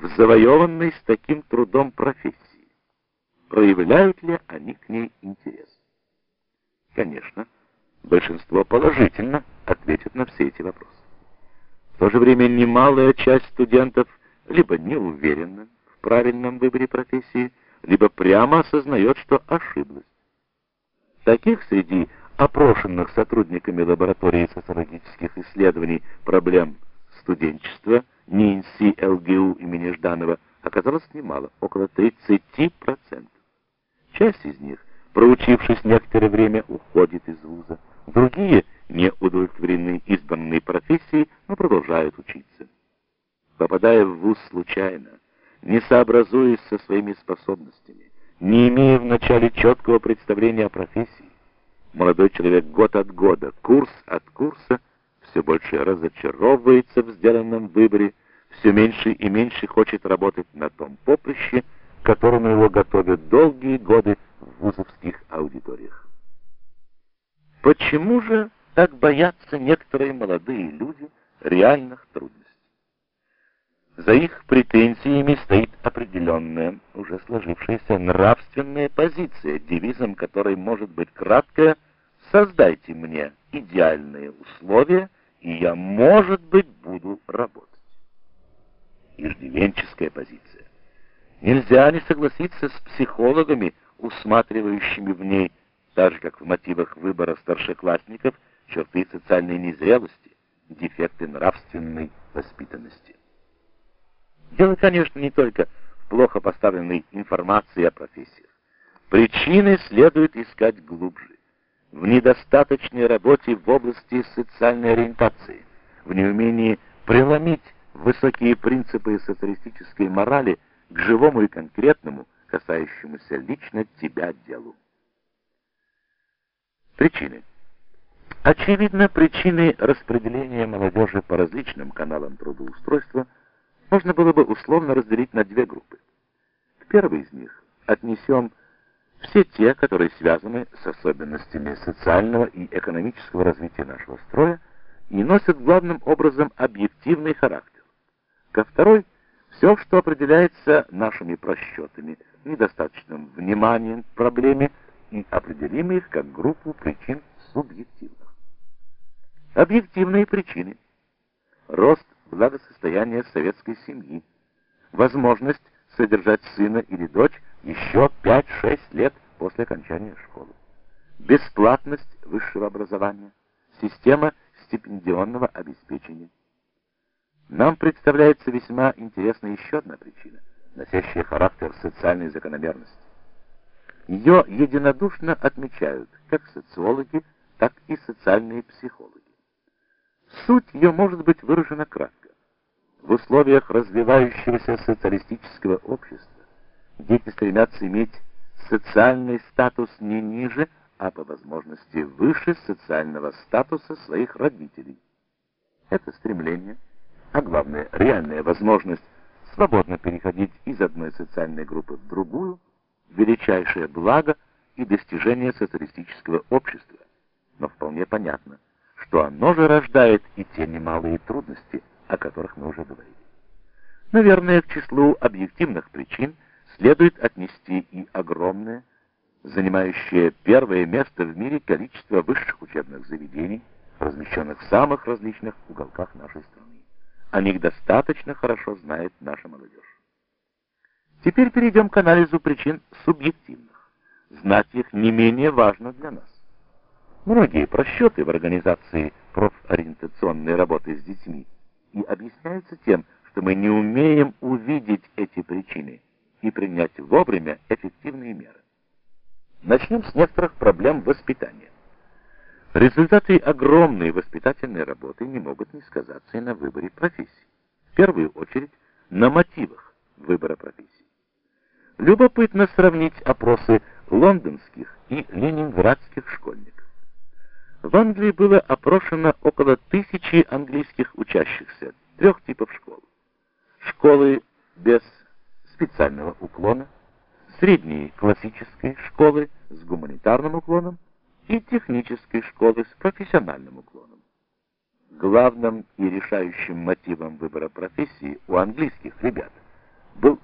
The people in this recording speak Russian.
в завоеванной с таким трудом профессии? Проявляют ли они к ней интерес? Конечно, большинство положительно ответит на все эти вопросы. В то же время немалая часть студентов либо не уверена в правильном выборе профессии, либо прямо осознает, что ошиблась. Таких среди опрошенных сотрудниками лаборатории социологических исследований проблем студенчества НИНСИ ЛГУ имени Жданова оказалось немало, около 30%. Часть из них, проучившись некоторое время, уходит из вуза. Другие не удовлетворены избранной профессией, но продолжают учиться. Попадая в вуз случайно, не сообразуясь со своими способностями, не имея вначале четкого представления о профессии, молодой человек год от года, курс от курса, все больше разочаровывается в сделанном выборе, все меньше и меньше хочет работать на том поприще, которому его готовят долгие годы в вузовских аудиториях. Почему же так боятся некоторые молодые люди реальных трудностей? За их претензиями стоит определенная, уже сложившаяся нравственная позиция, девизом которой может быть краткое «Создайте мне идеальные условия, и я, может быть, буду работать». Иждивенческая позиция. Нельзя не согласиться с психологами, усматривающими в ней, так же как в мотивах выбора старшеклассников, черты социальной незрелости, дефекты нравственной воспитанности. Дело, конечно, не только в плохо поставленной информации о профессиях. Причины следует искать глубже. В недостаточной работе в области социальной ориентации, в неумении преломить высокие принципы социалистической морали к живому и конкретному, касающемуся лично тебя делу. Причины. Очевидно, причины распределения молодежи по различным каналам трудоустройства – можно было бы условно разделить на две группы. К первой из них отнесем все те, которые связаны с особенностями социального и экономического развития нашего строя и носят главным образом объективный характер. Ко второй все, что определяется нашими просчетами, недостаточным вниманием к проблеме и определим их как группу причин субъективных. Объективные причины. Рост благосостояние советской семьи, возможность содержать сына или дочь еще 5-6 лет после окончания школы, бесплатность высшего образования, система стипендионного обеспечения. Нам представляется весьма интересной еще одна причина, носящая характер социальной закономерности. Ее единодушно отмечают как социологи, так и социальные психологи. Суть ее может быть выражена кратко в условиях развивающегося социалистического общества дети стремятся иметь социальный статус не ниже, а по возможности выше социального статуса своих родителей. Это стремление, а главное, реальная возможность свободно переходить из одной социальной группы в другую, величайшее благо и достижение социалистического общества. Но вполне понятно, что оно же рождает и те немалые трудности, о которых мы уже говорили. Наверное, к числу объективных причин следует отнести и огромное, занимающее первое место в мире количество высших учебных заведений, размещенных в самых различных уголках нашей страны. О них достаточно хорошо знает наша молодежь. Теперь перейдем к анализу причин субъективных. Знать их не менее важно для нас. Многие просчеты в организации профориентационной работы с детьми и объясняются тем, что мы не умеем увидеть эти причины и принять вовремя эффективные меры. Начнем с некоторых проблем воспитания. Результаты огромной воспитательной работы не могут не сказаться и на выборе профессии. В первую очередь, на мотивах выбора профессии. Любопытно сравнить опросы лондонских и ленинградских школьников. В Англии было опрошено около тысячи английских учащихся трех типов школ. Школы без специального уклона, средней классической школы с гуманитарным уклоном и технической школы с профессиональным уклоном. Главным и решающим мотивом выбора профессии у английских ребят был